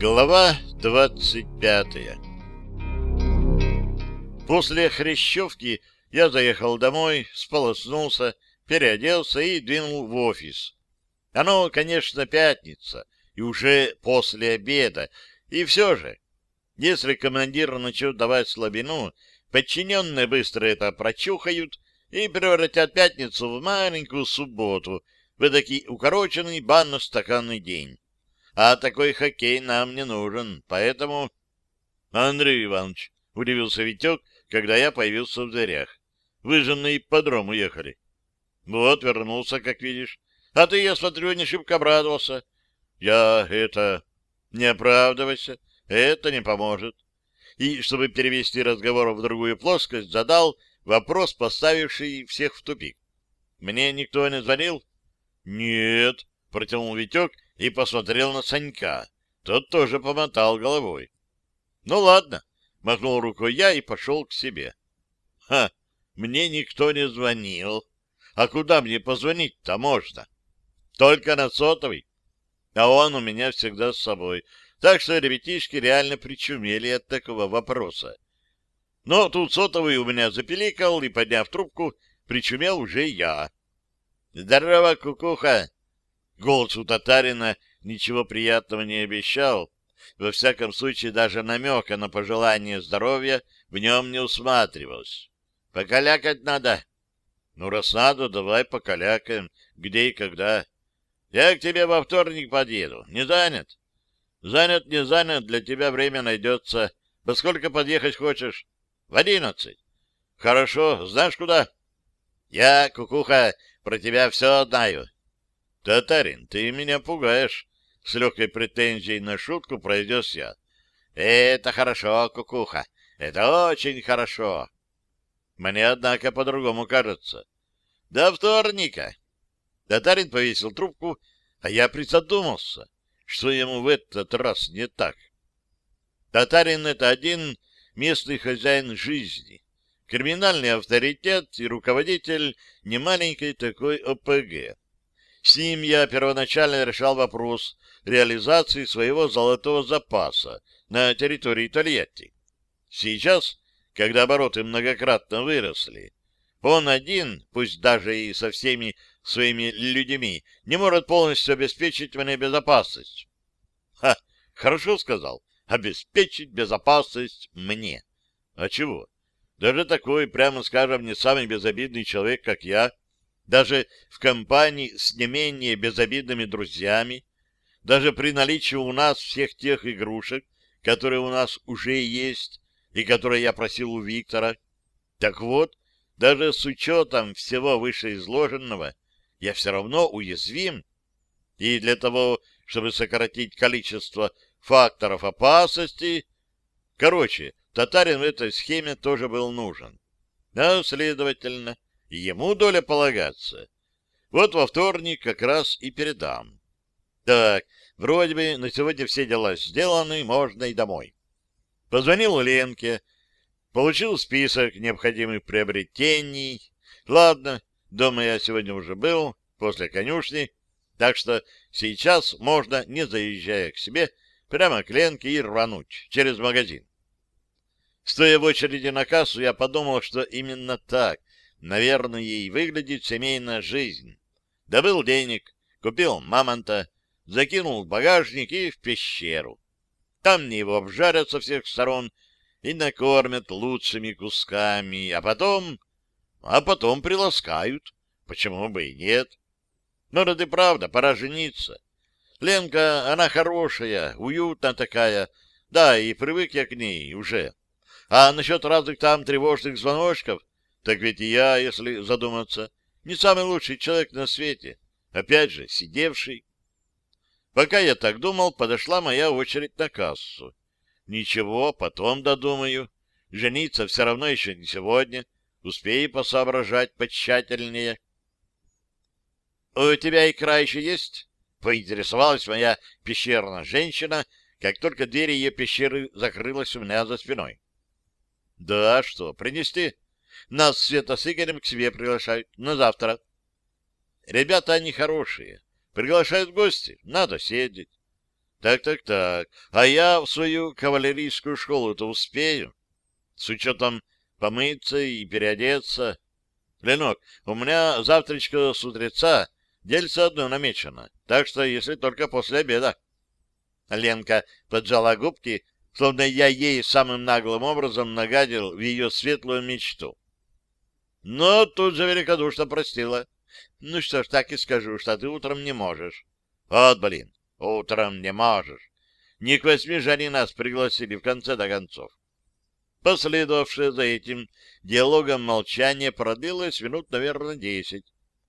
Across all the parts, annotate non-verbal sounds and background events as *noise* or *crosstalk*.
Глава двадцать пятая После хрящевки я заехал домой, сполоснулся, переоделся и двинул в офис. Оно, конечно, пятница, и уже после обеда, и все же, если командир начнет давать слабину, подчиненные быстро это прочухают и превратят пятницу в маленькую субботу, в эдакий укороченный банно-стаканный день. А такой хоккей нам не нужен, поэтому... — Андрей Иванович, — удивился Витек, когда я появился в дверях. — Вы же на ипподром уехали. — Вот, вернулся, как видишь. А ты, я смотрю, не шибко обрадовался. — Я это... Не оправдывайся, это не поможет. И, чтобы перевести разговор в другую плоскость, задал вопрос, поставивший всех в тупик. — Мне никто не звонил? — Нет, — протянул Витек, — и посмотрел на Санька. Тот тоже помотал головой. — Ну, ладно, — махнул рукой я и пошел к себе. — Ха, мне никто не звонил. А куда мне позвонить-то можно? Только на сотовый. А он у меня всегда с собой. Так что ребятишки реально причумели от такого вопроса. Но тут сотовый у меня запеликал, и, подняв трубку, причумел уже я. — Здорово, кукуха! Голос у татарина ничего приятного не обещал. Во всяком случае, даже намека на пожелание здоровья в нем не усматривалось. Покалякать надо. Ну, раз надо, давай покалякаем. Где и когда. Я к тебе во вторник подъеду. Не занят? Занят, не занят, для тебя время найдется. Во сколько подъехать хочешь? В одиннадцать. Хорошо. Знаешь, куда? Я, кукуха, про тебя все знаю. «Татарин, ты меня пугаешь!» — с легкой претензией на шутку произнес я. «Это хорошо, кукуха, это очень хорошо!» Мне, однако, по-другому кажется. «До вторника!» Татарин повесил трубку, а я призадумался, что ему в этот раз не так. Татарин — это один местный хозяин жизни, криминальный авторитет и руководитель немаленькой такой ОПГ. С ним я первоначально решал вопрос реализации своего золотого запаса на территории Тольятти. Сейчас, когда обороты многократно выросли, он один, пусть даже и со всеми своими людьми, не может полностью обеспечить мне безопасность. Ха, хорошо сказал, обеспечить безопасность мне. А чего? Даже такой, прямо скажем, не самый безобидный человек, как я, даже в компании с не менее безобидными друзьями, даже при наличии у нас всех тех игрушек, которые у нас уже есть и которые я просил у Виктора. Так вот, даже с учетом всего вышеизложенного, я все равно уязвим. И для того, чтобы сократить количество факторов опасности... Короче, татарин в этой схеме тоже был нужен. А, следовательно, ему доля полагаться. Вот во вторник как раз и передам. Так, вроде бы на сегодня все дела сделаны, можно и домой. Позвонил Ленке, получил список необходимых приобретений. Ладно, дома я сегодня уже был, после конюшни, так что сейчас можно, не заезжая к себе, прямо к Ленке и рвануть через магазин. Стоя в очереди на кассу, я подумал, что именно так наверное, и выглядит семейная жизнь. Добыл денег, купил мамонта, закинул в багажник и в пещеру. Там мне его обжарят со всех сторон и накормят лучшими кусками, а потом... А потом приласкают. Почему бы и нет? Но ради правда, пора жениться. Ленка, она хорошая, уютная такая, да, и привык я к ней уже. А насчет разных там тревожных звоночков, так ведь и я, если задуматься, не самый лучший человек на свете. Опять же, сидевший. Пока я так думал, подошла моя очередь на кассу. Ничего, потом додумаю. Жениться все равно еще не сегодня. Успею посоображать потщательнее. — У тебя икра еще есть? — поинтересовалась моя пещерная женщина, как только дверь ее пещеры закрылась у меня за спиной. — Да, что, принести? — нас Света с Игорем к себе приглашают на завтра. Ребята они хорошие. Приглашают гости. Надо съездить. Так-так-так. А я в свою кавалерийскую школу-то успею? С учетом помыться и переодеться. Ленок, у меня завтрачка с утреца дельце одно намечено, так что если только после обеда. Ленка поджала губки, словно я ей самым наглым образом нагадил в ее светлую мечту. Но тут же великодушно простила. Ну что ж, так и скажу, что ты утром не можешь. Вот, блин, утром не можешь. Не к восьми же они нас пригласили в конце-то концов. Последовавшее за этим диалогом молчание продлилось минут, наверное, десять.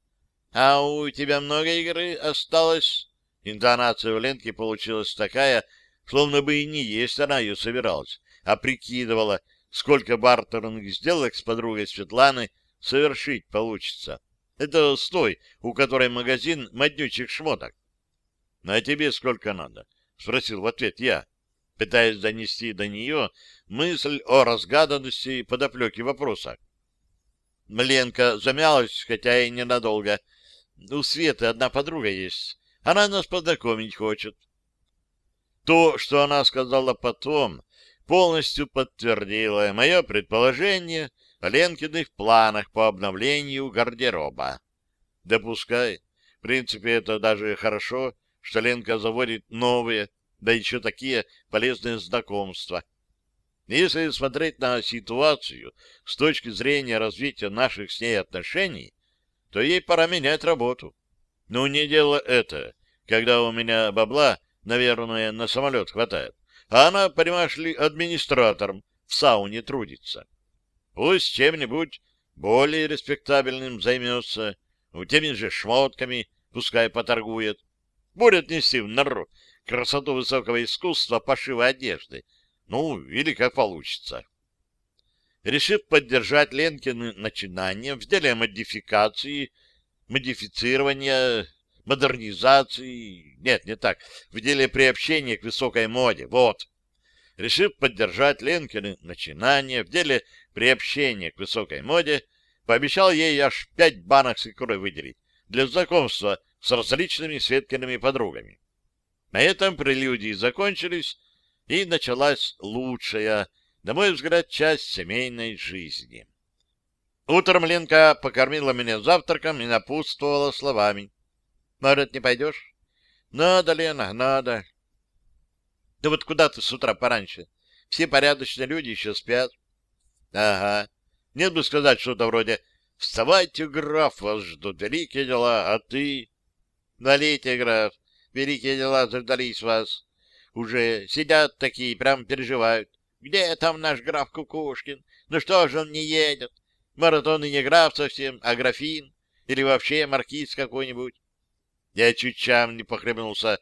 — А у тебя много игры осталось? Интонация у Ленки получилась такая, словно бы и не есть она ее собиралась, а прикидывала, сколько бартерных сделок с подругой Светланы совершить получится. Это с той, у которой магазин моднючих шмоток. — А тебе сколько надо? — спросил в ответ я, пытаясь донести до нее мысль о разгаданности подоплеки вопроса. Мленка замялась, хотя и ненадолго. У Светы одна подруга есть. Она нас познакомить хочет. То, что она сказала потом, полностью подтвердило мое предположение о Ленкиных планах по обновлению гардероба. Допускай. В принципе, это даже хорошо, что Ленка заводит новые, да еще такие полезные знакомства. Если смотреть на ситуацию с точки зрения развития наших с ней отношений, то ей пора менять работу. Но не дело это, когда у меня бабла, наверное, на самолет хватает, а она, понимаешь ли, администратором в сауне трудится. Пусть чем-нибудь более респектабельным займется, ну, теми же шмотками, пускай поторгует. Будет нести в народ красоту высокого искусства пошива одежды. Ну, или как получится. Решив поддержать Ленкины начинания в деле модификации, модифицирования, модернизации, нет, не так, в деле приобщения к высокой моде, вот. Решив поддержать Ленкины начинания в деле приобщения к высокой моде, пообещал ей аж пять банок с икрой выделить для знакомства с различными Светкиными подругами. На этом прелюдии закончились, и началась лучшая, на мой взгляд, часть семейной жизни. Утром Ленка покормила меня завтраком и напутствовала словами. — Может, не пойдешь? — Надо, Лена, надо. — Да вот куда ты с утра пораньше? Все порядочные люди еще спят. — Ага. Нет бы сказать что-то вроде «Вставайте, граф, вас ждут великие дела, а ты...» «Валите, граф, великие дела заждались вас. Уже сидят такие, прям переживают. Где там наш граф Кукушкин? Ну что же он не едет? Маратон и не граф совсем, а графин. Или вообще маркиз какой-нибудь. Я чуть чам не похлебнулся.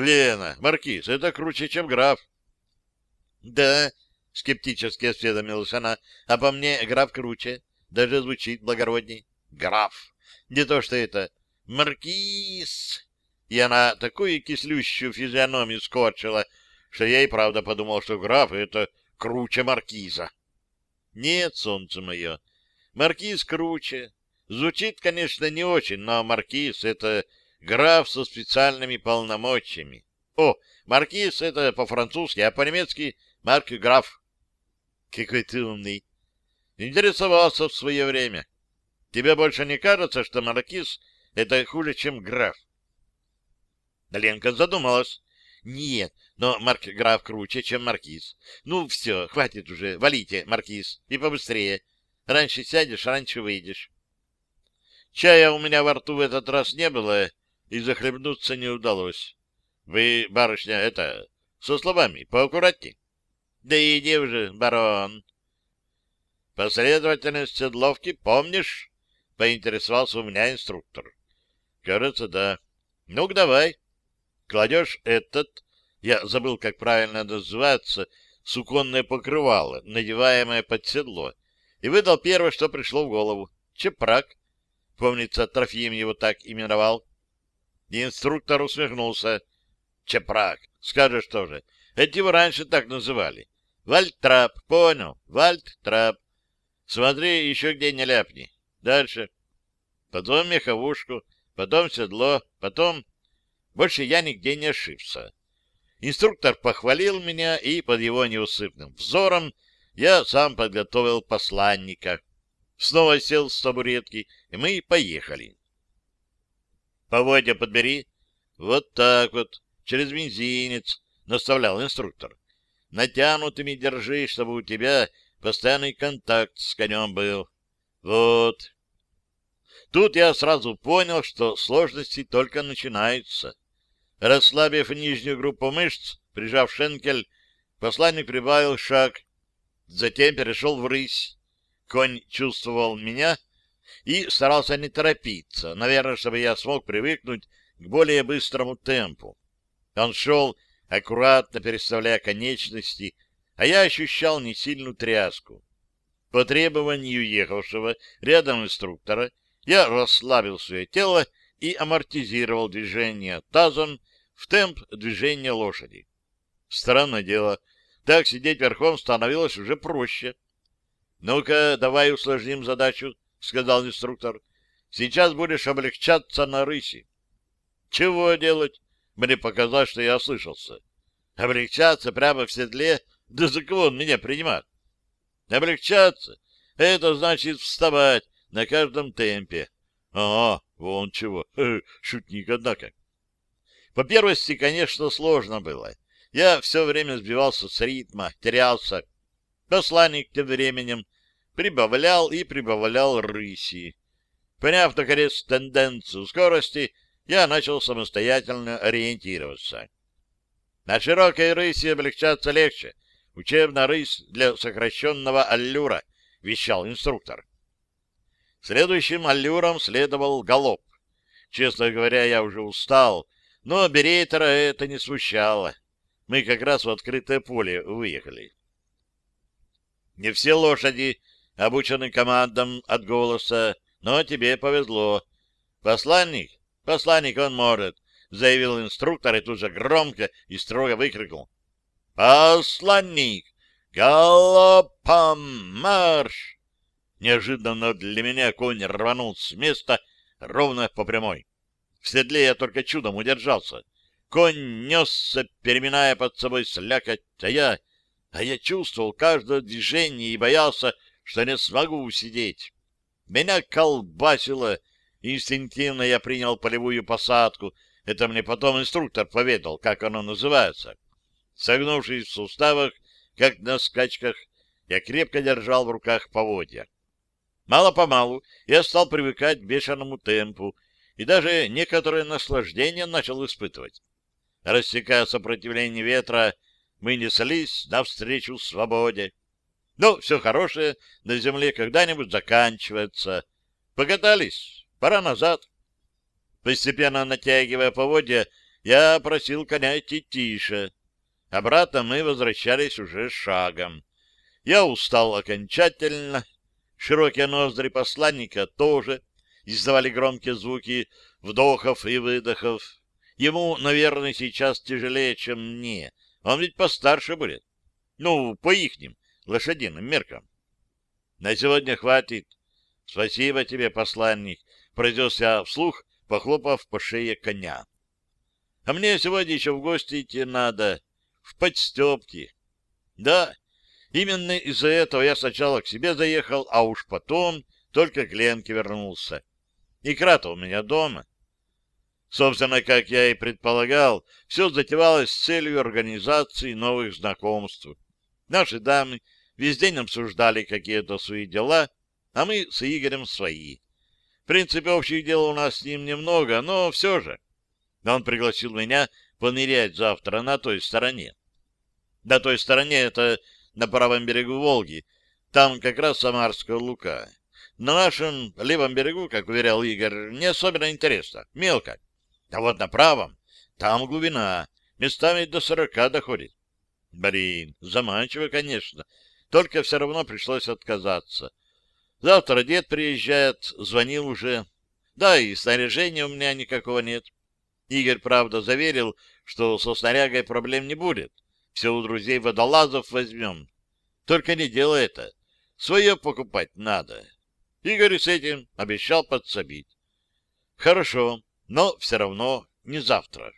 Лена, маркиз, это круче, чем граф. Да, скептически осведомилась она, а по мне граф круче. Даже звучит благородней. Граф. Не то что это. Маркиз и она такую кислющую физиономию скорчила, что я и правда подумал, что граф — это круче маркиза. Нет, солнце мое, маркиз круче. Звучит, конечно, не очень, но маркиз — это граф со специальными полномочиями. О, маркиз — это по-французски, а по-немецки — марк граф. Какой ты умный. Интересовался в свое время. Тебе больше не кажется, что маркиз — это хуже, чем граф? Ленка задумалась. Нет, но марк граф круче, чем маркиз. Ну, все, хватит уже, валите, маркиз, и побыстрее. Раньше сядешь, раньше выйдешь. Чая у меня во рту в этот раз не было, и захлебнуться не удалось. Вы, барышня, это, со словами, поаккуратней. Да иди уже, барон. Последовательность седловки помнишь? Поинтересовался у меня инструктор. Кажется, да. Ну-ка, давай. Кладешь этот, я забыл, как правильно называется, суконное покрывало, надеваемое под седло, и выдал первое, что пришло в голову. Чепрак. Помнится, Трофим его так именовал. И инструктор усмехнулся. Чепрак. Скажешь тоже. Эти его раньше так называли. Вальтрап. Понял. Вальтрап. Смотри, еще где не ляпни. Дальше. Потом меховушку, потом седло, потом больше я нигде не ошибся. Инструктор похвалил меня, и под его неусыпным взором я сам подготовил посланника. Снова сел с табуретки, и мы поехали. «Поводья подбери». «Вот так вот, через мизинец», — наставлял инструктор. «Натянутыми держи, чтобы у тебя постоянный контакт с конем был. Вот». Тут я сразу понял, что сложности только начинаются. Расслабив нижнюю группу мышц, прижав шенкель, посланник прибавил шаг, затем перешел в рысь. Конь чувствовал меня и старался не торопиться, наверное, чтобы я смог привыкнуть к более быстрому темпу. Он шел, аккуратно переставляя конечности, а я ощущал несильную тряску. По требованию ехавшего рядом инструктора я расслабил свое тело и амортизировал движение тазом в темп движения лошади. Странное дело, так сидеть верхом становилось уже проще. «Ну-ка, давай усложним задачу», — сказал инструктор. «Сейчас будешь облегчаться на рыси». «Чего делать?» Мне показалось, что я ослышался. «Облегчаться прямо в седле? Да за кого он меня принимает?» «Облегчаться — это значит вставать на каждом темпе». «Ага, вон чего. *laughs* Шутник, однако». По первости, конечно, сложно было. Я все время сбивался с ритма, терялся. Посланник тем временем прибавлял и прибавлял рыси. Поняв, наконец, тенденцию скорости, я начал самостоятельно ориентироваться. На широкой рыси облегчаться легче. Учебная рысь для сокращенного аллюра, вещал инструктор. Следующим аллюром следовал галоп. Честно говоря, я уже устал, но Берейтера это не смущало. Мы как раз в открытое поле выехали. Не все лошади обучены командам от голоса, но тебе повезло. Посланник? Посланник он может, заявил инструктор и тут же громко и строго выкрикнул. Посланник! Галопом марш! Неожиданно для меня конь рванул с места ровно по прямой. В седле я только чудом удержался. Конь несся, переминая под собой слякоть, а я... А я чувствовал каждое движение и боялся, что не смогу усидеть. Меня колбасило, инстинктивно я принял полевую посадку. Это мне потом инструктор поведал, как оно называется. Согнувшись в суставах, как на скачках, я крепко держал в руках поводья. Мало-помалу я стал привыкать к бешеному темпу и даже некоторое наслаждение начал испытывать. Рассекая сопротивление ветра, мы неслись навстречу свободе. Но все хорошее на земле когда-нибудь заканчивается. Покатались, пора назад. Постепенно натягивая поводья, я просил коня идти тише. Обратно мы возвращались уже шагом. Я устал окончательно. Широкие ноздри посланника тоже издавали громкие звуки вдохов и выдохов. Ему, наверное, сейчас тяжелее, чем мне. Он ведь постарше будет. Ну, по ихним лошадиным меркам. На сегодня хватит. Спасибо тебе, посланник, произнес я вслух, похлопав по шее коня. А мне сегодня еще в гости идти надо, в подстепки. Да, именно из-за этого я сначала к себе заехал, а уж потом только к Ленке вернулся. Икра-то у меня дома. Собственно, как я и предполагал, все затевалось с целью организации новых знакомств. Наши дамы весь день обсуждали какие-то свои дела, а мы с Игорем свои. В принципе, общих дел у нас с ним немного, но все же. Он пригласил меня понырять завтра на той стороне. На той стороне это на правом берегу Волги. Там как раз Самарская Лука. На нашем левом берегу, как уверял Игорь, не особенно интересно, мелко. А вот на правом, там глубина, местами до сорока доходит. Блин, заманчиво, конечно, только все равно пришлось отказаться. Завтра дед приезжает, звонил уже. Да, и снаряжения у меня никакого нет. Игорь, правда, заверил, что со снарягой проблем не будет. Все у друзей водолазов возьмем. Только не делай это. Свое покупать надо. Игорь с этим обещал подсобить. Хорошо, но все равно не завтра.